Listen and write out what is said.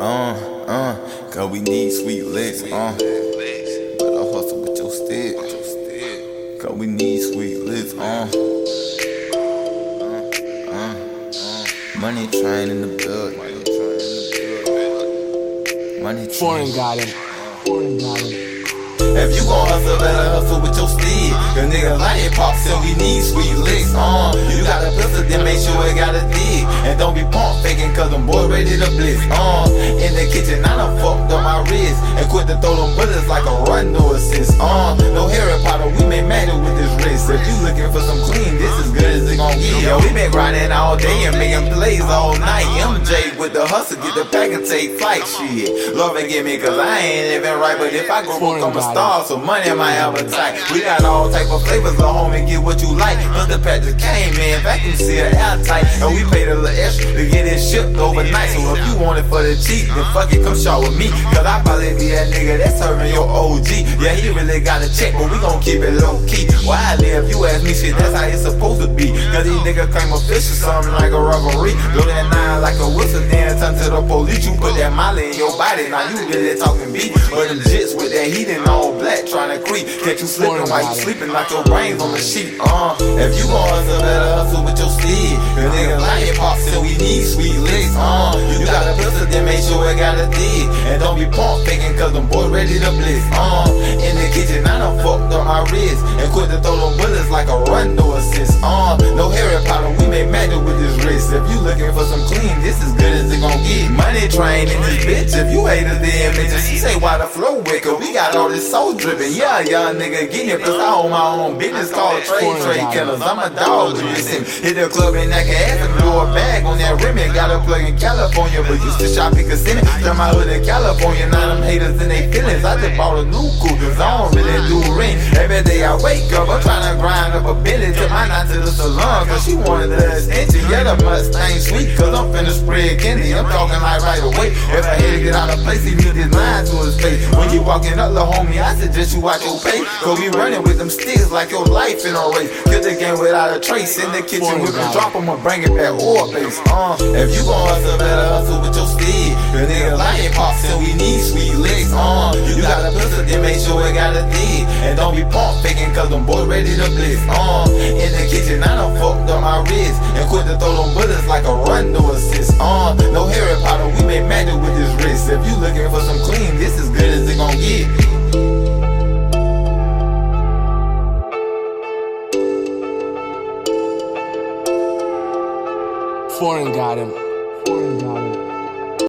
Uh, uh, cause we need sweet licks, uh. Better hustle with your stick. Cause we need sweet licks, uh. Uh, uh, uh. Money train in the blood. Money train. Foreign got him. Foreign got him. If you gon' hustle, better hustle with your steed. Cause niggas like it pop, so we need sweet licks. Uh, you got a pistol, then make sure it don't be pump faking, cause them boys ready to blitz. Uh, in the kitchen, I done fucked up my wrist. And quit to throw them bullets like a run, no assist. Uh, no Harry Potter, we made matter with this wrist. If you looking for some clean, this is good as it gon' get. Yo, we been grinding all day and making plays all night. MJ the hustle, get the pack and take flight. Shit, love and give me, cause I ain't even right. But if I go broke, I'm a star, so money in my appetite. We got all type of flavors, go home and get what you like. Mr. Pat just came in, vacuum seal airtight. And we paid a little extra to get it shipped overnight. So if you want it for the cheap, then fuck it, come shop with me. Cause I probably be that nigga that's serving your OG. Yeah, he really got a check, but we gon' keep it low key. Why I live, you ask me shit, that's how it's supposed to be. Cause these niggas claim official, something like a robbery. Blow that nine like a whistle, then turn to the police. You put that molly in your body, now you really talking beat. But them jits with that heat and all black trying to creep. Catch you slipping while you sleeping like your brains on the sheet. Uh, if you want hustle, better hustle with your steed. Cause niggas like it pop, so we need sweet licks. Uh, you got a pistol, then make sure it got a dig. And don't be pump faking, cause them boys ready to blitz. Uh, in the kitchen, I done fucked up my wrist. And quit to throw them bullets like a run, Train in this bitch. If you haters, then bitches, he say why the flow wicker. We got all this soul dripping. Yeah, young nigga, get here, cause I own my own business called Trade Trade Killers. I'm a dog, you listen. Hit the club and that can ass and blow a bag on that rim. And got a plug in California, but used to shop in Kissimmee. Turn my hood in California, now them haters in they feelings. I just bought a new coupe, cause I don't really do ring. Every day I wake up, I'm trying to grind up a billy. Took my night to the salon, cause she wanted the extension. Yeah, the Mustang sweet, cause I'm finna spread candy. I'm talking like right away. If I had to get out of place, he need his line to his face. When you walking up, the homie, I suggest you watch your face. Cause we running with them sticks like your life in a race. Kill the game without a trace. In the kitchen, we can drop them or bring it back or base. Uh, if you gon' hustle, better hustle with your steed. Cause nigga like pop, so we need sweet licks. Uh, you got a pistol, then make sure it got a dig. And don't be pump faking, cause them boys ready to blitz. Uh, in the kitchen, I done fucked up my wrist. And quit to throw them bullets like a run, no assist. Foreign got him. Foreign got him.